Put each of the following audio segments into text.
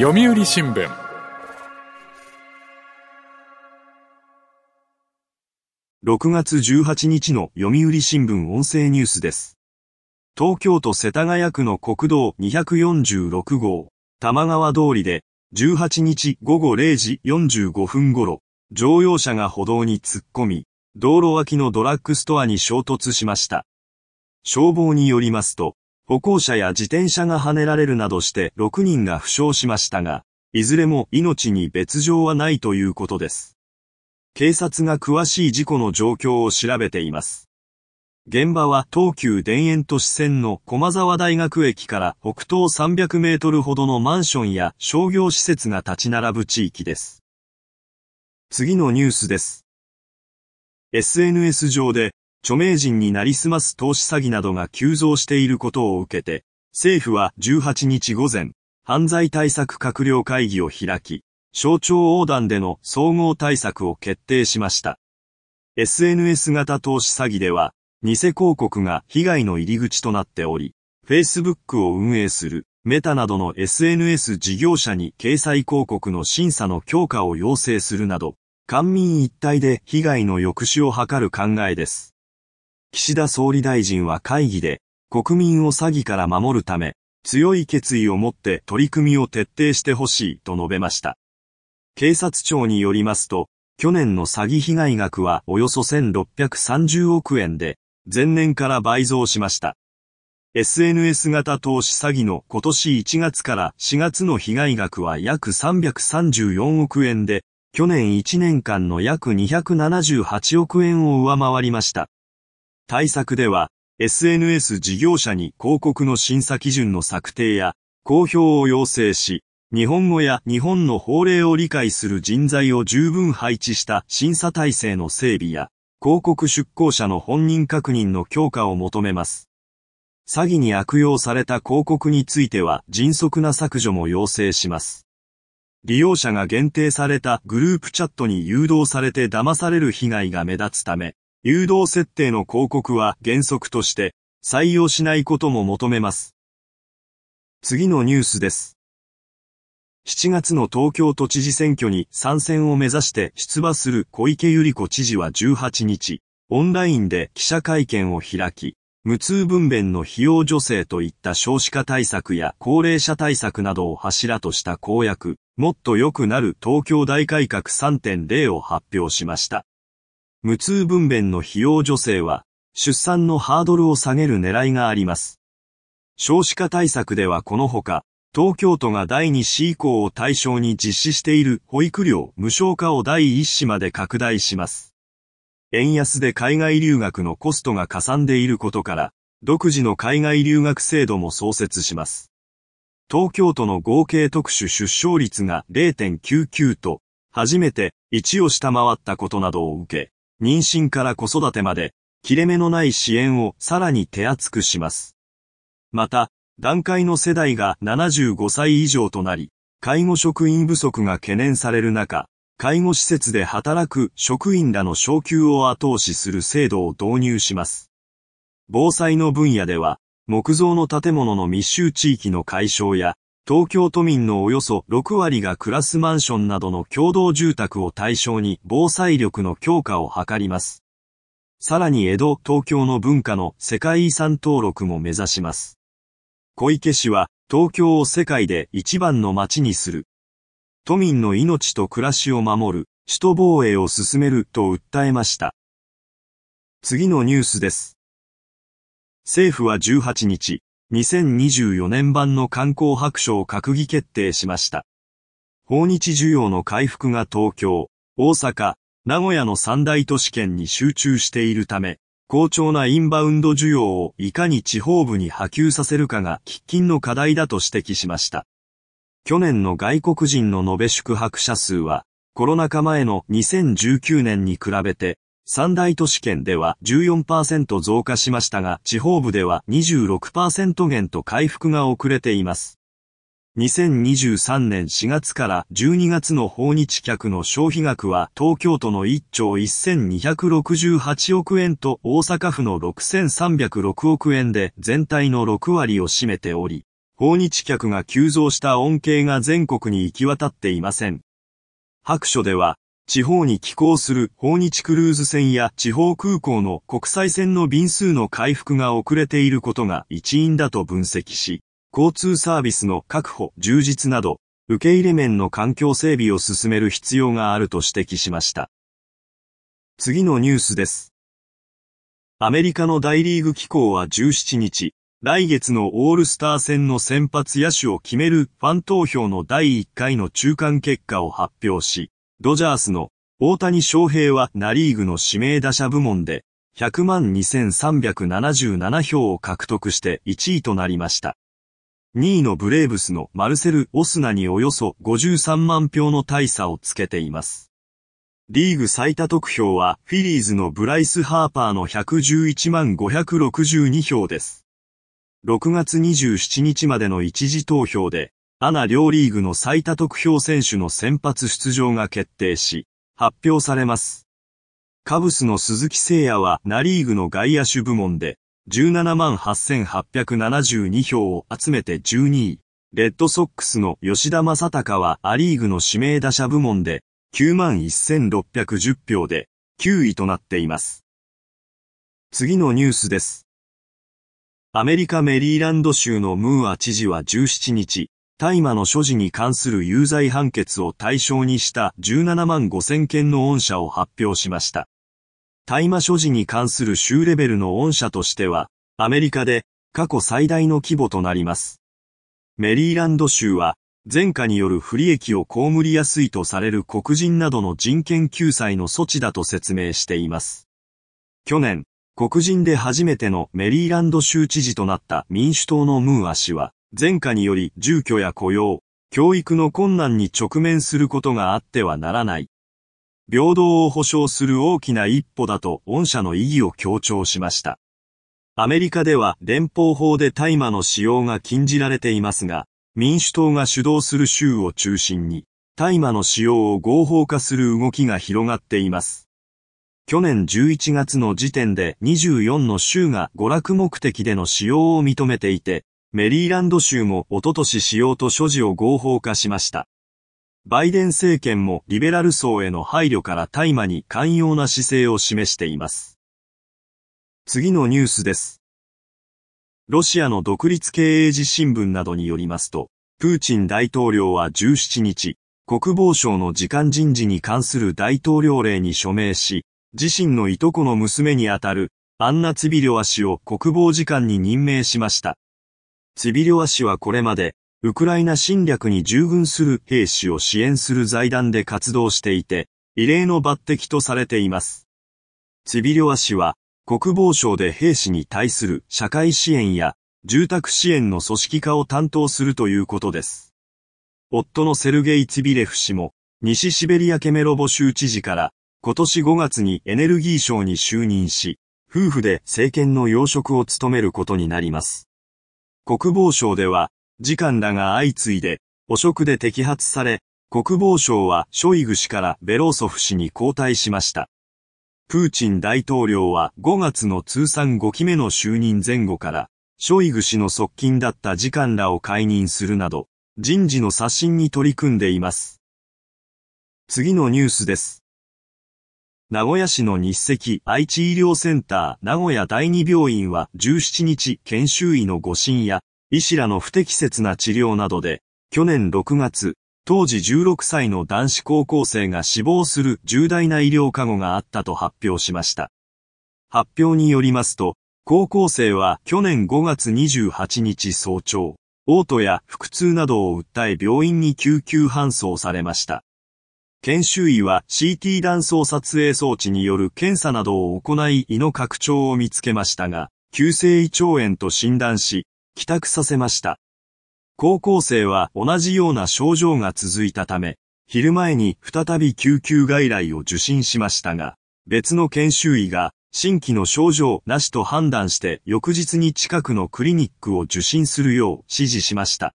読売新聞6月18日の読売新聞音声ニュースです。東京都世田谷区の国道246号、玉川通りで、18日午後0時45分頃、乗用車が歩道に突っ込み、道路脇のドラッグストアに衝突しました。消防によりますと、歩行者や自転車が跳ねられるなどして6人が負傷しましたが、いずれも命に別状はないということです。警察が詳しい事故の状況を調べています。現場は東急田園都市線の駒沢大学駅から北東300メートルほどのマンションや商業施設が立ち並ぶ地域です。次のニュースです。SNS 上で著名人になりすます投資詐欺などが急増していることを受けて、政府は18日午前、犯罪対策閣僚会議を開き、省庁横断での総合対策を決定しました。SNS 型投資詐欺では、偽広告が被害の入り口となっており、Facebook を運営するメタなどの SNS 事業者に掲載広告の審査の強化を要請するなど、官民一体で被害の抑止を図る考えです。岸田総理大臣は会議で、国民を詐欺から守るため、強い決意を持って取り組みを徹底してほしいと述べました。警察庁によりますと、去年の詐欺被害額はおよそ1630億円で、前年から倍増しました。SNS 型投資詐欺の今年1月から4月の被害額は約334億円で、去年1年間の約278億円を上回りました。対策では、SNS 事業者に広告の審査基準の策定や、公表を要請し、日本語や日本の法令を理解する人材を十分配置した審査体制の整備や、広告出稿者の本人確認の強化を求めます。詐欺に悪用された広告については迅速な削除も要請します。利用者が限定されたグループチャットに誘導されて騙される被害が目立つため、誘導設定の広告は原則として採用しないことも求めます。次のニュースです。7月の東京都知事選挙に参戦を目指して出馬する小池百合子知事は18日、オンラインで記者会見を開き、無痛分娩の費用助成といった少子化対策や高齢者対策などを柱とした公約、もっと良くなる東京大改革3.0を発表しました。無痛分娩の費用助成は、出産のハードルを下げる狙いがあります。少子化対策ではこのほか、東京都が第2子以降を対象に実施している保育料無償化を第1子まで拡大します。円安で海外留学のコストがかさんでいることから、独自の海外留学制度も創設します。東京都の合計特殊出生率が0.99と、初めて1を下回ったことなどを受け、妊娠から子育てまで、切れ目のない支援をさらに手厚くします。また、段階の世代が75歳以上となり、介護職員不足が懸念される中、介護施設で働く職員らの昇給を後押しする制度を導入します。防災の分野では、木造の建物の密集地域の解消や、東京都民のおよそ6割が暮らすマンションなどの共同住宅を対象に防災力の強化を図ります。さらに江戸、東京の文化の世界遺産登録も目指します。小池氏は、東京を世界で一番の街にする。都民の命と暮らしを守る、首都防衛を進めると訴えました。次のニュースです。政府は18日、2024年版の観光白書を閣議決定しました。訪日需要の回復が東京、大阪、名古屋の三大都市圏に集中しているため、好調なインバウンド需要をいかに地方部に波及させるかが喫緊の課題だと指摘しました。去年の外国人の延べ宿泊者数は、コロナ禍前の2019年に比べて、三大都市圏では14%増加しましたが、地方部では26%減と回復が遅れています。2023年4月から12月の訪日客の消費額は東京都の1兆1268億円と大阪府の6306億円で全体の6割を占めており、訪日客が急増した恩恵が全国に行き渡っていません。白書では、地方に寄港する訪日クルーズ船や地方空港の国際線の便数の回復が遅れていることが一因だと分析し、交通サービスの確保、充実など、受け入れ面の環境整備を進める必要があると指摘しました。次のニュースです。アメリカの大リーグ機構は17日、来月のオールスター戦の先発野手を決めるファン投票の第1回の中間結果を発表し、ドジャースの大谷翔平はナリーグの指名打者部門で100万2377票を獲得して1位となりました。2位のブレーブスのマルセル・オスナにおよそ53万票の大差をつけています。リーグ最多得票はフィリーズのブライス・ハーパーの111万562票です。6月27日までの一次投票でアナ両リーグの最多得票選手の先発出場が決定し、発表されます。カブスの鈴木誠也はナリーグの外野手部門で17万8872票を集めて12位。レッドソックスの吉田正尚はアリーグの指名打者部門で9万1610票で9位となっています。次のニュースです。アメリカメリーランド州のムーア知事は17日、大麻の所持に関する有罪判決を対象にした17万5000件の恩赦を発表しました。大麻所持に関する州レベルの恩赦としては、アメリカで過去最大の規模となります。メリーランド州は、前科による不利益を被りやすいとされる黒人などの人権救済の措置だと説明しています。去年、黒人で初めてのメリーランド州知事となった民主党のムーア氏は、前科により住居や雇用、教育の困難に直面することがあってはならない。平等を保障する大きな一歩だと御社の意義を強調しました。アメリカでは連邦法で大麻の使用が禁じられていますが、民主党が主導する州を中心に、大麻の使用を合法化する動きが広がっています。去年11月の時点で24の州が娯楽目的での使用を認めていて、メリーランド州もおととし使用と所持を合法化しました。バイデン政権もリベラル層への配慮から大麻に寛容な姿勢を示しています。次のニュースです。ロシアの独立系英字新聞などによりますと、プーチン大統領は17日、国防省の時間人事に関する大統領令に署名し、自身のいとこの娘にあたるアンナ・ツビリョワ氏を国防次官に任命しました。ツビリョワ氏はこれまで、ウクライナ侵略に従軍する兵士を支援する財団で活動していて、異例の抜擢とされています。ツビリョワ氏は、国防省で兵士に対する社会支援や住宅支援の組織化を担当するということです。夫のセルゲイ・ツビレフ氏も、西シベリアケメロボ州知事から今年5月にエネルギー省に就任し、夫婦で政権の要職を務めることになります。国防省では、次官らが相次いで、汚職で摘発され、国防省はショイグ氏からベローソフ氏に交代しました。プーチン大統領は5月の通算5期目の就任前後から、ショイグ氏の側近だった次官らを解任するなど、人事の刷新に取り組んでいます。次のニュースです。名古屋市の日赤愛知医療センター名古屋第二病院は17日研修医の誤診や医師らの不適切な治療などで去年6月当時16歳の男子高校生が死亡する重大な医療過誤があったと発表しました。発表によりますと、高校生は去年5月28日早朝、嘔吐や腹痛などを訴え病院に救急搬送されました。研修医は CT 断層撮影装置による検査などを行い胃の拡張を見つけましたが、急性胃腸炎と診断し、帰宅させました。高校生は同じような症状が続いたため、昼前に再び救急外来を受診しましたが、別の研修医が新規の症状なしと判断して翌日に近くのクリニックを受診するよう指示しました。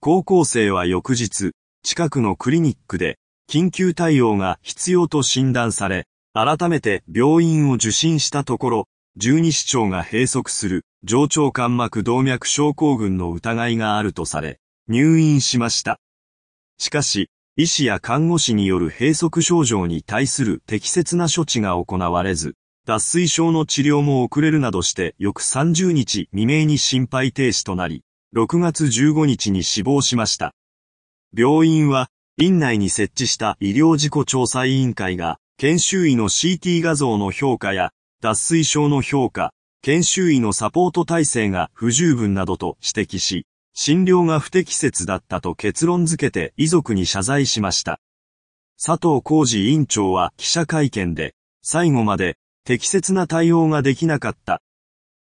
高校生は翌日、近くのクリニックで緊急対応が必要と診断され、改めて病院を受診したところ、十二指腸が閉塞する上腸間膜動脈症候群の疑いがあるとされ、入院しました。しかし、医師や看護師による閉塞症状に対する適切な処置が行われず、脱水症の治療も遅れるなどして翌30日未明に心肺停止となり、6月15日に死亡しました。病院は、院内に設置した医療事故調査委員会が、研修医の CT 画像の評価や、脱水症の評価、研修医のサポート体制が不十分などと指摘し、診療が不適切だったと結論付けて遺族に謝罪しました。佐藤浩二委員長は記者会見で、最後まで適切な対応ができなかった。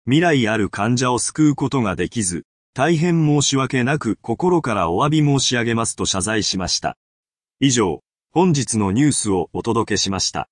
未来ある患者を救うことができず、大変申し訳なく心からお詫び申し上げますと謝罪しました。以上、本日のニュースをお届けしました。